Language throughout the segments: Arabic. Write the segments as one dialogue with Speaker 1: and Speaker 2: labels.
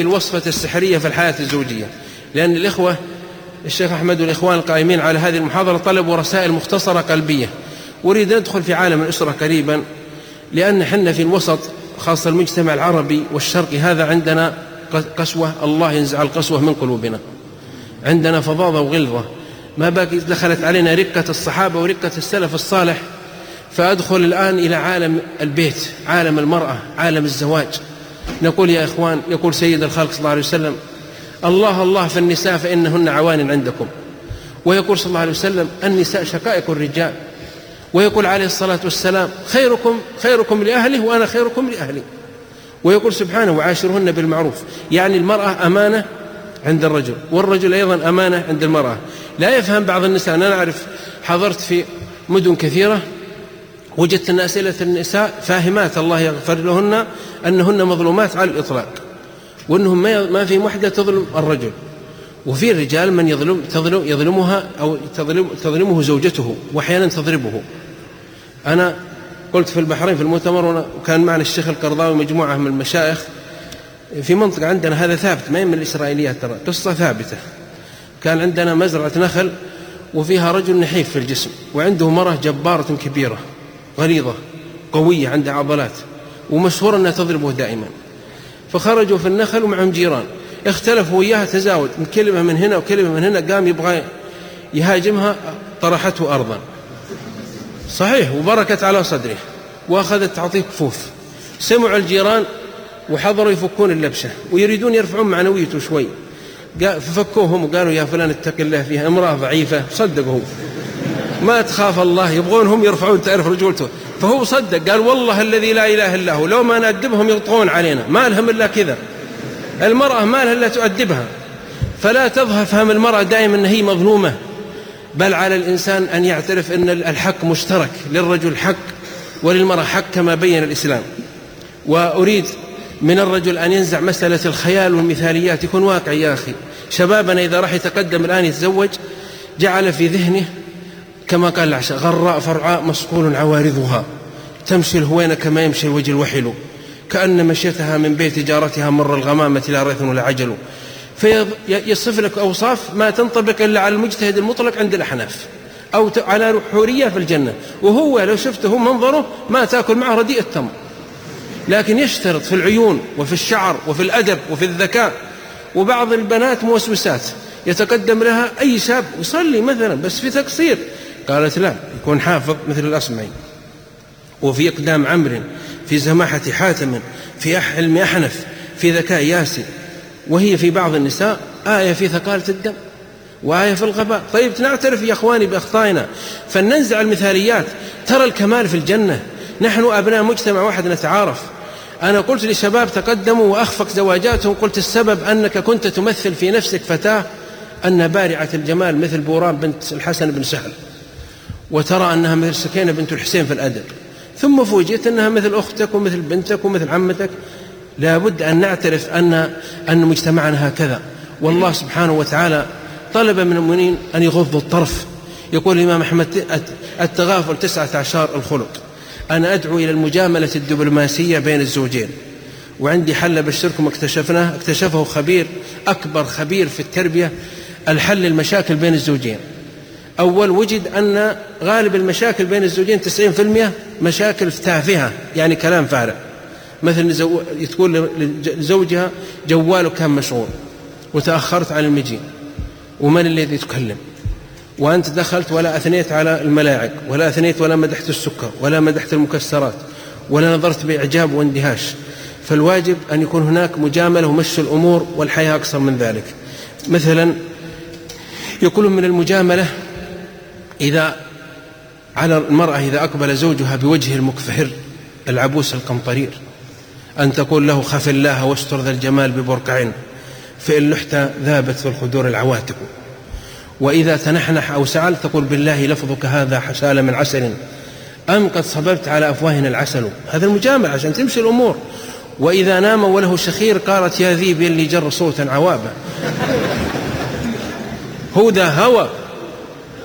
Speaker 1: في الوصفة السحرية في الحياة الزوجية. لأن الإخوة الشيخ أحمد والإخوان القائمين على هذه المحاضرة طلبوا رسائل مختصرة قلبية. أريد أن أدخل في عالم الأسرة قريبا لأن حنا في الوسط خاصة المجتمع العربي والشرقي هذا عندنا قسوة. الله ينزع القسوة من قلوبنا. عندنا فظاظة وغلظة. ما باقي دخلت علينا رقة الصحابة ورقة السلف الصالح. فأدخل الآن إلى عالم البيت عالم المرأة عالم الزواج. نقول يا إخوان يقول سيد الخلق صلى الله عليه وسلم الله الله في النساء فإنهن عوان عندكم. ويقول صلى الله عليه وسلم النساء شقائق الرجال. ويقول عليه الصلاة والسلام خيركم خيركم لأهله وأنا خيركم لأهلي. ويقول سبحانه وعاشرهن بالمعروف. يعني المرأة أمانة عند الرجل والرجل أيضا أمانة عند المرأة. لا يفهم بعض النساء أنا أعرف حضرت في مدن كثيرة وجدت أن أسئلة النساء فاهمات الله يغفر لهن أنهن مظلومات على الإطلاق وأنهم ما في وحدة تظلم الرجل وفي الرجال من يظلم تظلم يظلمها أو تظلم تظلمه زوجته وأحيانا تضربه. أنا قلت في البحرين في المؤتمر وكان معنا الشيخ القرضاوي مجموعة من المشايخ في منطقة عندنا هذا ثابت ما من الإسرائيليات ترى قصة ثابتة. كان عندنا مزرعة نخل وفيها رجل نحيف في الجسم وعنده مرة جبارة كبيرة غليظة قوية عندها عضلات. ومشهور أنها تضربه دائما. فخرجوا في النخل ومعهم جيران. اختلفوا وياها تزاوج من كلمة من هنا وكلمة من هنا قام يبغى يهاجمها طرحته أرضا. صحيح وبركت على صدره. وأخذت تعطيه كفوف. سمعوا الجيران وحضروا يفكون اللبشة ويريدون يرفعون معنويته شوي. ففكوهم وقالوا يا فلان اتق الله فيها امرأة ضعيفة صدقوا ما تخاف الله يبغون هم يرفعون تعرف رجولته. فهو صدق قال والله الذي لا إله إلا هو لو ما نأدبهم يطغون علينا ما لهم إلا كذا. المرأة ما لها إلا تؤدبها. فلا تظهر فهم المرأة دائما أن هي مظلومة بل على الإنسان أن يعترف أن الحق مشترك للرجل حق وللمرأة حق كما بين الإسلام. وأريد من الرجل أن ينزع مسألة الخيال والمثاليات يكون واقعي يا أخي. شبابنا إذا راح يتقدم الآن يتزوج جعل في ذهنه كما قال العشاء غراء فرعاء مصقول عوارضها. تمشي الهوينة كما يمشي الوجه الوحل كأن مشيتها من بيت جارتها مر الغمامة لا ريث ولا عجل. فيصف لك أوصاف ما تنطبق إلا على المجتهد المطلق عند الأحناف. أو على حورية في الجنة. وهو لو شفته منظره ما تأكل معه رديء التمر. لكن يشترط في العيون وفي الشعر وفي الأدب وفي الذكاء. وبعض البنات موسوسات. يتقدم لها أي شاب يصلي مثلا بس في تقصير. قالت لا يكون حافظ مثل الأصمعي. وفي إقدام عمرو في سماحة حاتم في حلم أحنف في ذكاء ياسي وهي في بعض النساء آية في ثقالة الدم وآية في الغباء. طيب نعترف يا أخواني بأخطائنا. فلننزع المثاليات. ترى الكمال في الجنة. نحن أبناء مجتمع واحد نتعارف. أنا قلت لشباب تقدموا وأخفق زواجاتهم. قلت السبب أنك كنت تمثل في نفسك فتاة أن بارعة الجمال مثل بوران بنت الحسن بن سهل. وترى أنها مثل سكينة بنت الحسين في الأدب. ثم فوجئت أنها مثل أختك ومثل بنتك ومثل عمتك. لا بد أن نعترف أن أن مجتمعنا هكذا. والله سبحانه وتعالى طلب من المؤمنين أن يغضوا الطرف. يقول الإمام أحمد التغافل تسعة عشر الخلق. أنا أدعو إلى المجاملة الدبلوماسية بين الزوجين. وعندي حل أبشركم اكتشفناه اكتشفه خبير أكبر خبير في التربية الحل المشاكل بين الزوجين. أول وجد أن غالب المشاكل بين الزوجين 90% مشاكل تافهة يعني كلام فارغ. مثل تقول لزوجها جوالك كان مشغول وتأخرت عن المجيء ومن الذي يتكلم وأنت دخلت ولا أثنيت على الملاعق ولا أثنيت ولا مدحت السكر ولا مدحت المكسرات ولا نظرت بإعجاب واندهاش. فالواجب أن يكون هناك مجاملة ومشي الأمور والحياة أكثر من ذلك. مثلا يقول من المجاملة إذا على المرأة إذا أقبل زوجها بوجهه المكفهر العبوس القمطرير أن تقول له خف الله واستر ذا الجمال ببرقع فإن لحت ذابت في الخدور العواتق. وإذا تنحنح أو سعل تقول بالله لفظك هذا حسال من عسل أم قد صببت على أفواهنا العسل. هذا المجامل عشان تمشي الأمور. وإذا نام وله شخير قالت يا ذيب اللي جر صوتا عوابا. ذا هوى.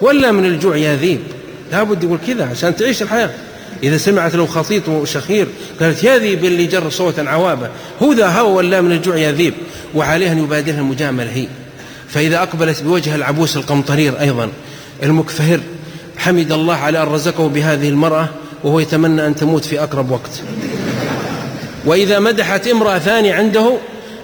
Speaker 1: ولا من الجوع يا ذيب. لابد يقول كذا عشان تعيش الحياة. إذا سمعت له خطيط وشخير قالت يا ذيب اللي جر صوتا عوابا هو ذا هوى ولا من الجوع يا ذيب؟ وعليه أن يبادرها المجاملة هي. فإذا أقبلت بوجه العبوس القمطرير أيضا المكفهر حمد الله على أن رزقه بهذه المرأة وهو يتمنى أن تموت في أقرب وقت. وإذا مدحت امرأة ثانية عنده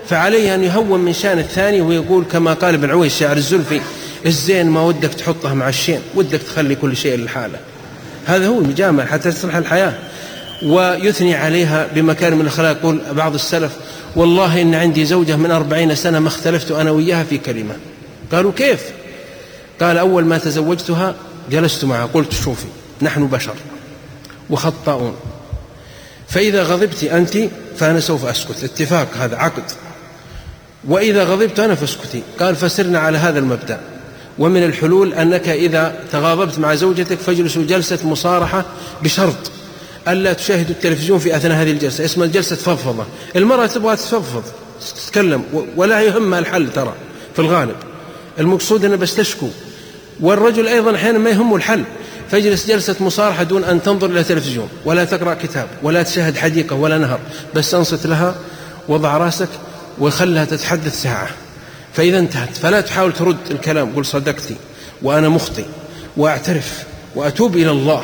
Speaker 1: فعليه أن يهون من شأن الثاني ويقول كما قال ابن عويس شاعر الزلفي الزين ما ودك تحطه مع الشين ودك تخلي كل شيء لحاله. هذا هو المجامل حتى تصلح الحياة. ويثني عليها بمكارم الأخلاق يقول بعض السلف والله إن عندي زوجة من أربعين سنة ما اختلفت أنا وياها في كلمة. قالوا كيف؟ قال أول ما تزوجتها جلست معها قلت شوفي نحن بشر وخطاؤون. فإذا غضبت أنت فأنا سوف أسكت. اتفاق هذا عقد. وإذا غضبت أنا فاسكتي. قال فسرنا على هذا المبدأ. ومن الحلول أنك إذا تغاضبت مع زوجتك فاجلسوا جلسة مصارحة بشرط ألا تشاهدوا التلفزيون في أثناء هذه الجلسة. اسمها الجلسة فضفضة المرأة تبغى تفضفض تتكلم ولا يهمها الحل ترى في الغالب. المقصود أنها بس تشكو. والرجل أيضا أحيانا ما يهمه الحل. فاجلس جلسة مصارحة دون أن تنظر إلى تلفزيون ولا تقرأ كتاب ولا تشاهد حديقة ولا نهر. بس أنصت لها وضع رأسك وخلها تتحدث ساعة. فإذا انتهت فلا تحاول ترد الكلام قل صدقتي وأنا مخطئ وأعترف وأتوب إلى الله.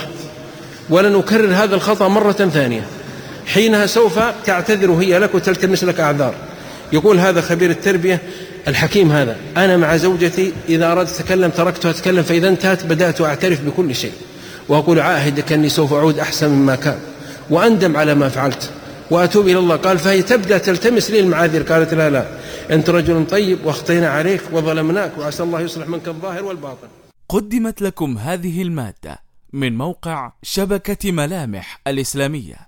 Speaker 1: ولن أكرر هذا الخطأ مرة ثانية. حينها سوف تعتذر هي لك وتلتمس لك أعذار. يقول هذا خبير التربية الحكيم هذا أنا مع زوجتي إذا أردت أتكلم تركتها أتكلم فإذا انتهت بدأت أعترف بكل شيء. وأقول عاهدك أني سوف أعود أحسن مما كان. وأندم على ما فعلت. وأتوب إلى الله. قال فهي تبدأ تلتمس لي المعاذير. قالت لا لا أنت رجل طيب وأخطينا عليك وظلمناك وعسى الله يصلح منك الظاهر والباطن.
Speaker 2: قدمت لكم هذه المادة من موقع شبكة ملامح الإسلامية.